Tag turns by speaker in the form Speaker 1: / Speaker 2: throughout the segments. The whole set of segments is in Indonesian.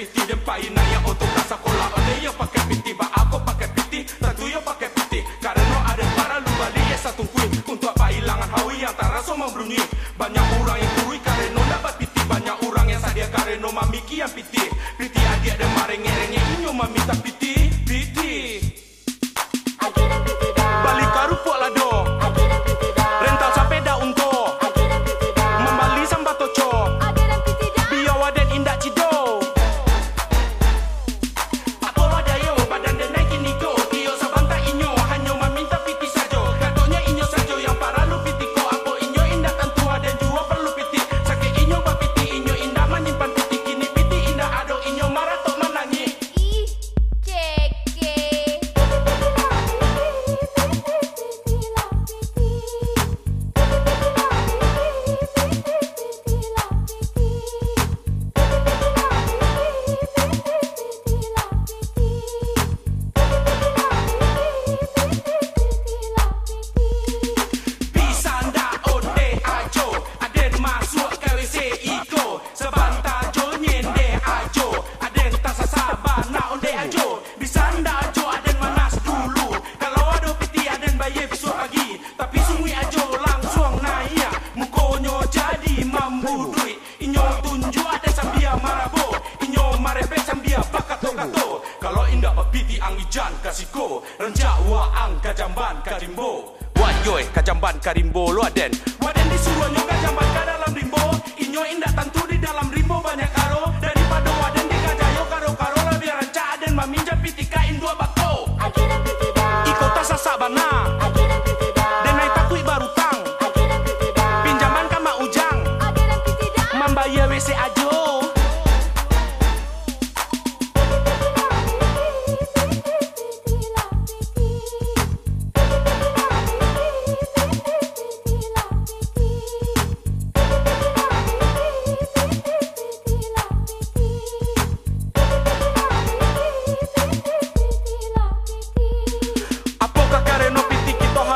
Speaker 1: pisti den paina ya otokasa kola ode ya pakapi tiba udui Inyo tunju ate
Speaker 2: sambia marabo.
Speaker 1: Inyo marepe sambia bakato
Speaker 2: kato Kalau
Speaker 1: indah pepiti ang ijan
Speaker 2: kasiko. Renjak
Speaker 1: wa ang kajamban
Speaker 2: karimbo Wayoy
Speaker 1: kajamban karimbo loaden Waden disuruh nyong kajamban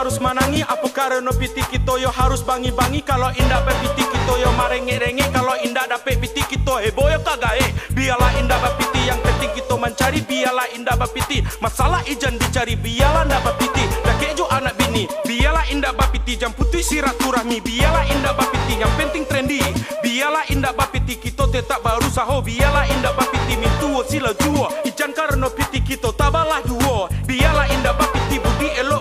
Speaker 1: harus manangi? Apa karena piti kita yo harus bangi-bangi? Kalau indah piti kita yo marenge-renge Kalau indah dapet piti kita heboh yo kagak eh Biarlah indah bapiti yang penting kita mencari. Biarlah indah bapiti Masalah ijan dicari. Biarlah indah bapiti Dah kejo anak bini. Biarlah indah bapiti Jam putih siraturahmi Biarlah indah bapiti Yang penting trendy. Biarlah indah bapiti Kita tetap baru saho. Biarlah indah bapiti Mintuo sila juo Ijan karena piti kita tabalah duo. Biarlah indah bapiti Budi elok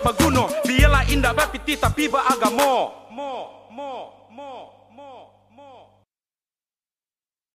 Speaker 1: inda ba pitita piba aga more more more more